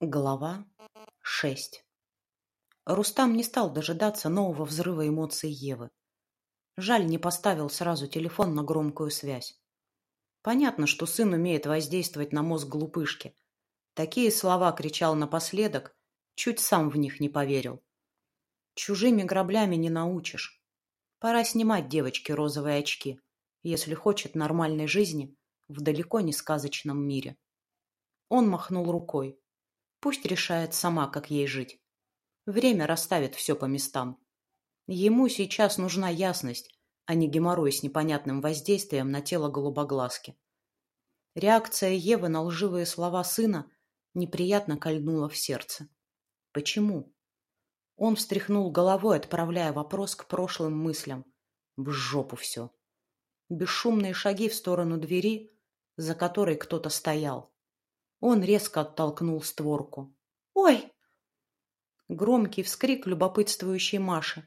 Глава 6 Рустам не стал дожидаться нового взрыва эмоций Евы. Жаль, не поставил сразу телефон на громкую связь. Понятно, что сын умеет воздействовать на мозг глупышки. Такие слова кричал напоследок, чуть сам в них не поверил. Чужими граблями не научишь. Пора снимать девочке розовые очки, если хочет нормальной жизни в далеко не сказочном мире. Он махнул рукой. Пусть решает сама, как ей жить. Время расставит все по местам. Ему сейчас нужна ясность, а не геморрой с непонятным воздействием на тело голубоглазки. Реакция Евы на лживые слова сына неприятно кольнула в сердце. Почему? Он встряхнул головой, отправляя вопрос к прошлым мыслям. В жопу все. Бесшумные шаги в сторону двери, за которой кто-то стоял. Он резко оттолкнул створку. «Ой!» Громкий вскрик любопытствующей Маши.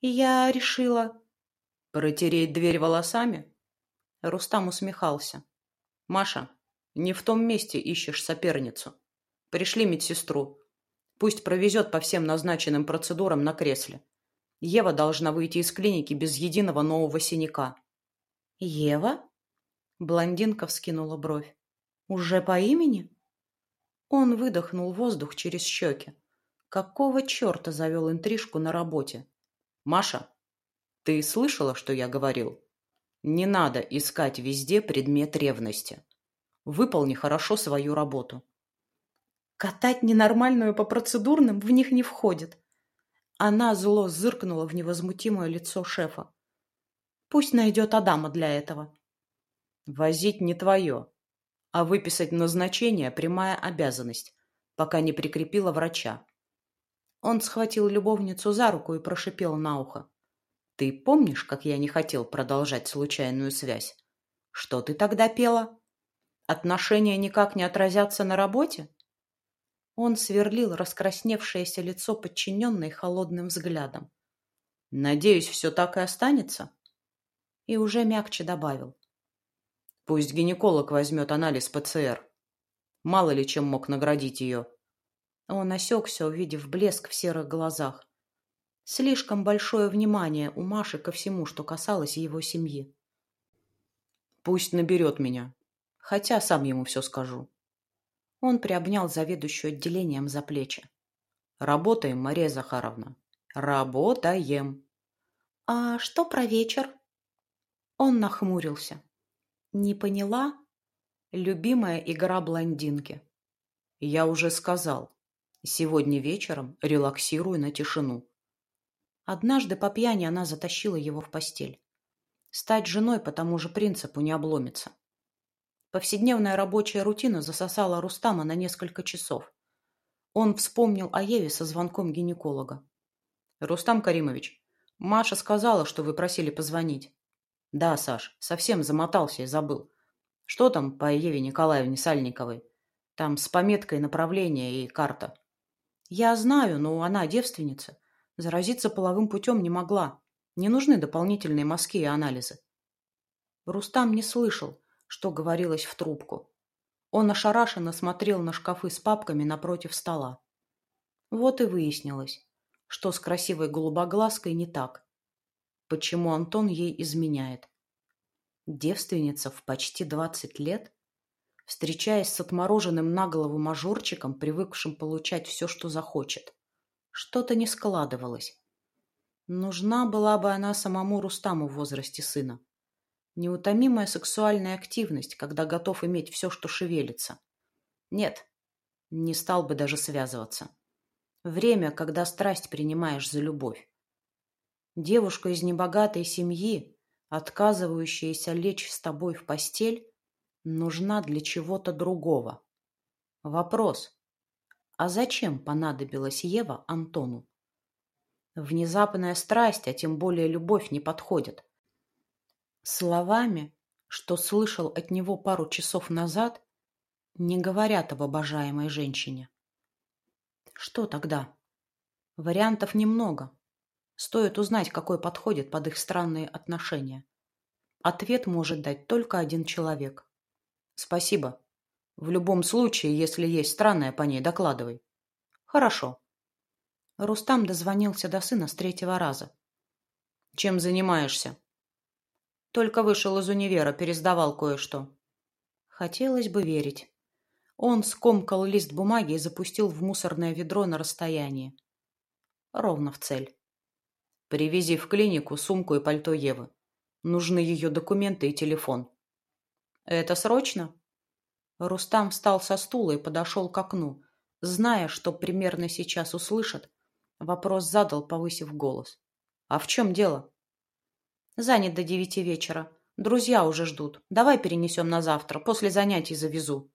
Я решила... «Протереть дверь волосами?» Рустам усмехался. «Маша, не в том месте ищешь соперницу. Пришли медсестру. Пусть провезет по всем назначенным процедурам на кресле. Ева должна выйти из клиники без единого нового синяка». «Ева?» Блондинка вскинула бровь. Уже по имени? Он выдохнул воздух через щеки. Какого черта завел интрижку на работе? Маша, ты слышала, что я говорил? Не надо искать везде предмет ревности. Выполни хорошо свою работу. Катать ненормальную по процедурным в них не входит. Она зло зыркнула в невозмутимое лицо шефа. Пусть найдет Адама для этого. Возить не твое а выписать назначение – прямая обязанность, пока не прикрепила врача. Он схватил любовницу за руку и прошипел на ухо. «Ты помнишь, как я не хотел продолжать случайную связь? Что ты тогда пела? Отношения никак не отразятся на работе?» Он сверлил раскрасневшееся лицо подчиненной холодным взглядом. «Надеюсь, все так и останется?» И уже мягче добавил. Пусть гинеколог возьмет анализ ПЦР. Мало ли чем мог наградить ее. Он осекся, увидев блеск в серых глазах. Слишком большое внимание у Маши ко всему, что касалось его семьи. Пусть наберет меня, хотя сам ему все скажу. Он приобнял заведующую отделением за плечи. Работаем, Мария Захаровна. Работаем. А что про вечер? Он нахмурился. Не поняла? Любимая игра блондинки. Я уже сказал. Сегодня вечером релаксирую на тишину. Однажды по пьяни она затащила его в постель. Стать женой по тому же принципу не обломится. Повседневная рабочая рутина засосала Рустама на несколько часов. Он вспомнил о Еве со звонком гинеколога. «Рустам Каримович, Маша сказала, что вы просили позвонить. Да, Саш, совсем замотался и забыл. Что там по Еве Николаевне Сальниковой? Там с пометкой направления и карта. Я знаю, но она девственница. Заразиться половым путем не могла. Не нужны дополнительные мазки и анализы. Рустам не слышал, что говорилось в трубку. Он ошарашенно смотрел на шкафы с папками напротив стола. Вот и выяснилось, что с красивой голубоглазкой не так почему Антон ей изменяет. Девственница в почти двадцать лет, встречаясь с отмороженным на голову мажорчиком, привыкшим получать все, что захочет. Что-то не складывалось. Нужна была бы она самому Рустаму в возрасте сына. Неутомимая сексуальная активность, когда готов иметь все, что шевелится. Нет, не стал бы даже связываться. Время, когда страсть принимаешь за любовь. Девушка из небогатой семьи, отказывающаяся лечь с тобой в постель, нужна для чего-то другого. Вопрос. А зачем понадобилась Ева Антону? Внезапная страсть, а тем более любовь, не подходит. Словами, что слышал от него пару часов назад, не говорят об обожаемой женщине. Что тогда? Вариантов немного. Стоит узнать, какой подходит под их странные отношения. Ответ может дать только один человек. Спасибо. В любом случае, если есть странное по ней, докладывай. Хорошо. Рустам дозвонился до сына с третьего раза. Чем занимаешься? Только вышел из универа, пересдавал кое-что. Хотелось бы верить. Он скомкал лист бумаги и запустил в мусорное ведро на расстоянии. Ровно в цель. Привези в клинику сумку и пальто Евы. Нужны ее документы и телефон. Это срочно? Рустам встал со стула и подошел к окну. Зная, что примерно сейчас услышат, вопрос задал, повысив голос. «А в чем дело?» «Занят до девяти вечера. Друзья уже ждут. Давай перенесем на завтра. После занятий завезу».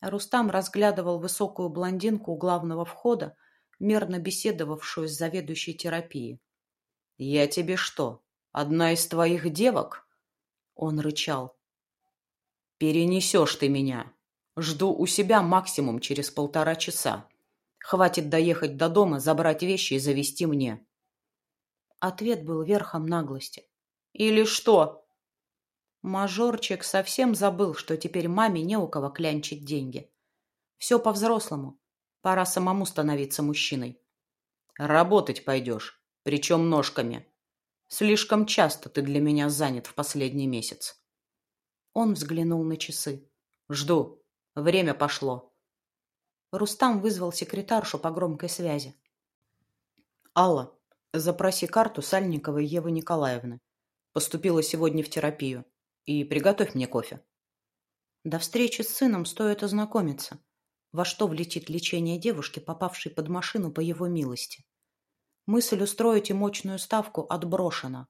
Рустам разглядывал высокую блондинку у главного входа, мерно беседовавшую с заведующей терапией. «Я тебе что, одна из твоих девок?» Он рычал. «Перенесешь ты меня. Жду у себя максимум через полтора часа. Хватит доехать до дома, забрать вещи и завести мне». Ответ был верхом наглости. «Или что?» Мажорчик совсем забыл, что теперь маме не у кого клянчить деньги. Все по-взрослому. Пора самому становиться мужчиной. Работать пойдешь, причем ножками. Слишком часто ты для меня занят в последний месяц. Он взглянул на часы. «Жду. Время пошло». Рустам вызвал секретаршу по громкой связи. «Алла, запроси карту Сальниковой Евы Николаевны. Поступила сегодня в терапию. И приготовь мне кофе». До встречи с сыном стоит ознакомиться, во что влетит лечение девушки, попавшей под машину по его милости. Мысль устроить и мощную ставку отброшена.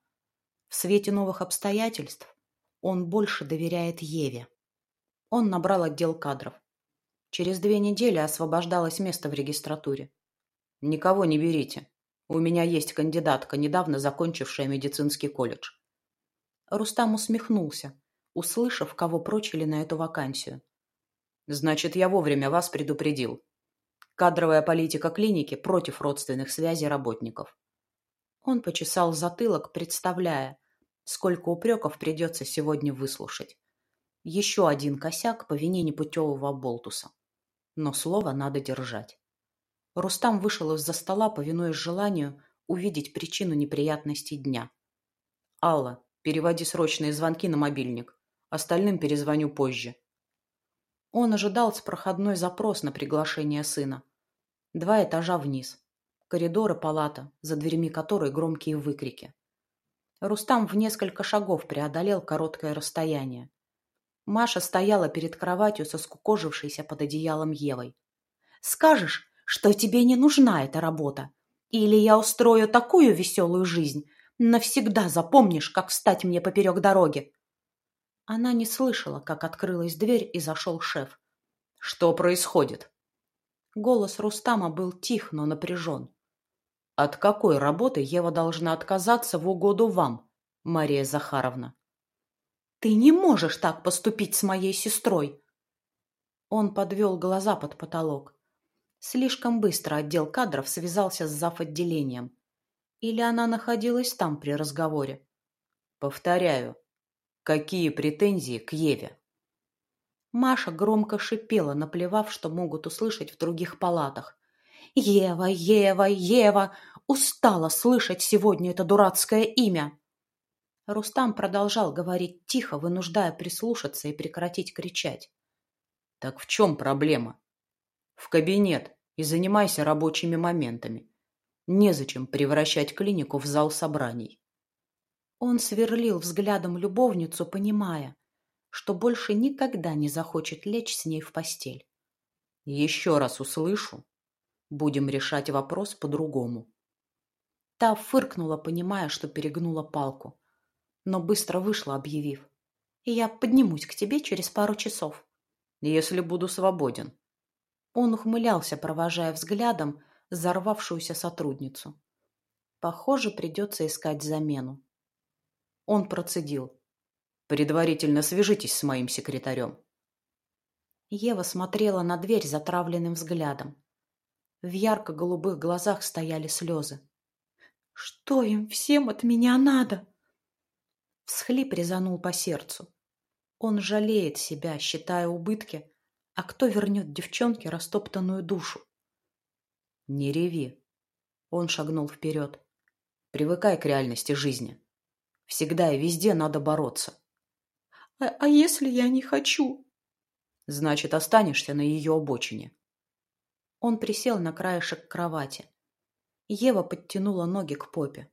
В свете новых обстоятельств он больше доверяет Еве. Он набрал отдел кадров. Через две недели освобождалось место в регистратуре. «Никого не берите. У меня есть кандидатка, недавно закончившая медицинский колледж». Рустам усмехнулся, услышав, кого прочили на эту вакансию. «Значит, я вовремя вас предупредил. Кадровая политика клиники против родственных связей работников». Он почесал затылок, представляя, Сколько упреков придется сегодня выслушать. Еще один косяк по вине непутевого болтуса. Но слово надо держать. Рустам вышел из-за стола, повинуясь желанию увидеть причину неприятностей дня. «Алла, переводи срочные звонки на мобильник. Остальным перезвоню позже». Он ожидал с проходной запрос на приглашение сына. Два этажа вниз. Коридор и палата, за дверями которой громкие выкрики. Рустам в несколько шагов преодолел короткое расстояние. Маша стояла перед кроватью со скукожившейся под одеялом Евой. «Скажешь, что тебе не нужна эта работа? Или я устрою такую веселую жизнь, навсегда запомнишь, как встать мне поперек дороги?» Она не слышала, как открылась дверь и зашел шеф. «Что происходит?» Голос Рустама был тих, но напряжен. От какой работы Ева должна отказаться в угоду вам, Мария Захаровна? Ты не можешь так поступить с моей сестрой. Он подвел глаза под потолок. Слишком быстро отдел кадров связался с зав. отделением. Или она находилась там при разговоре? Повторяю, какие претензии к Еве? Маша громко шипела, наплевав, что могут услышать в других палатах. Ева, Ева, Ева! Устала слышать сегодня это дурацкое имя!» Рустам продолжал говорить тихо, вынуждая прислушаться и прекратить кричать. «Так в чем проблема? В кабинет и занимайся рабочими моментами. Незачем превращать клинику в зал собраний». Он сверлил взглядом любовницу, понимая, что больше никогда не захочет лечь с ней в постель. «Еще раз услышу, Будем решать вопрос по-другому. Та фыркнула, понимая, что перегнула палку, но быстро вышла, объявив. «Я поднимусь к тебе через пару часов». «Если буду свободен». Он ухмылялся, провожая взглядом взорвавшуюся сотрудницу. Похоже, придется искать замену. Он процедил. «Предварительно свяжитесь с моим секретарем». Ева смотрела на дверь затравленным взглядом. В ярко-голубых глазах стояли слезы. «Что им всем от меня надо?» Всхлип резанул по сердцу. Он жалеет себя, считая убытки, А кто вернет девчонке растоптанную душу? Не реви. Он шагнул вперед. Привыкай к реальности жизни. Всегда и везде надо бороться. А, а если я не хочу? Значит, останешься на ее обочине. Он присел на краешек кровати. Ева подтянула ноги к попе.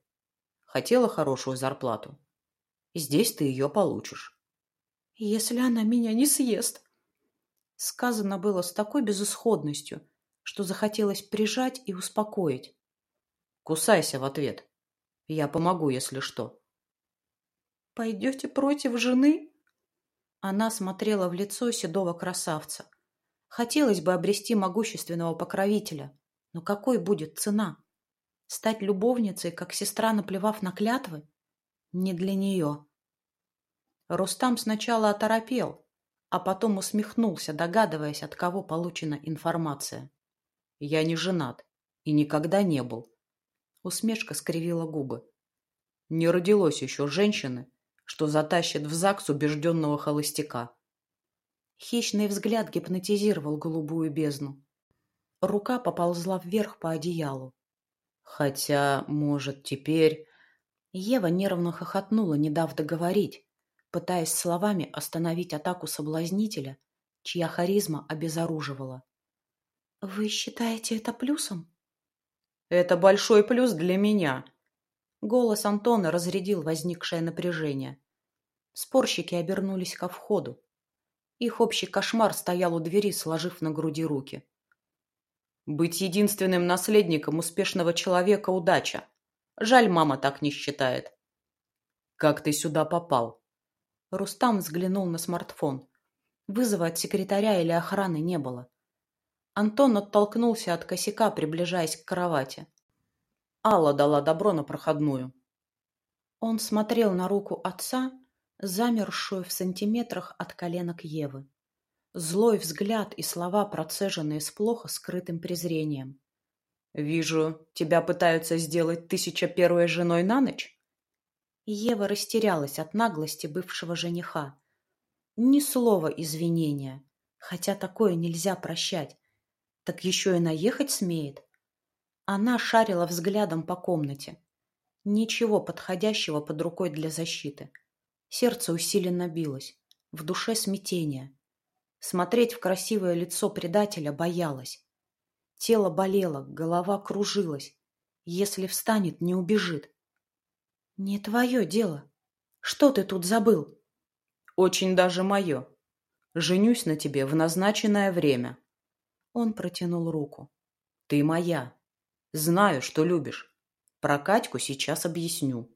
Хотела хорошую зарплату. Здесь ты ее получишь. Если она меня не съест. Сказано было с такой безысходностью, что захотелось прижать и успокоить. Кусайся в ответ. Я помогу, если что. Пойдете против жены? Она смотрела в лицо седого красавца. Хотелось бы обрести могущественного покровителя, но какой будет цена? Стать любовницей, как сестра, наплевав на клятвы? Не для нее. Рустам сначала оторопел, а потом усмехнулся, догадываясь, от кого получена информация. «Я не женат и никогда не был». Усмешка скривила губы. «Не родилось еще женщины, что затащит в ЗАГС убежденного холостяка». Хищный взгляд гипнотизировал голубую бездну. Рука поползла вверх по одеялу. Хотя, может, теперь... Ева нервно хохотнула, не дав договорить, пытаясь словами остановить атаку соблазнителя, чья харизма обезоруживала. «Вы считаете это плюсом?» «Это большой плюс для меня!» Голос Антона разрядил возникшее напряжение. Спорщики обернулись ко входу. Их общий кошмар стоял у двери, сложив на груди руки. Быть единственным наследником успешного человека – удача. Жаль, мама так не считает. Как ты сюда попал? Рустам взглянул на смартфон. Вызова от секретаря или охраны не было. Антон оттолкнулся от косяка, приближаясь к кровати. Алла дала добро на проходную. Он смотрел на руку отца, замершую в сантиметрах от коленок Евы. Злой взгляд и слова, процеженные с плохо скрытым презрением. «Вижу, тебя пытаются сделать тысяча первой женой на ночь?» Ева растерялась от наглости бывшего жениха. Ни слова извинения, хотя такое нельзя прощать. Так еще и наехать смеет. Она шарила взглядом по комнате. Ничего подходящего под рукой для защиты. Сердце усиленно билось. В душе смятение. Смотреть в красивое лицо предателя боялась. Тело болело, голова кружилась. Если встанет, не убежит. «Не твое дело. Что ты тут забыл?» «Очень даже мое. Женюсь на тебе в назначенное время». Он протянул руку. «Ты моя. Знаю, что любишь. Про Катьку сейчас объясню».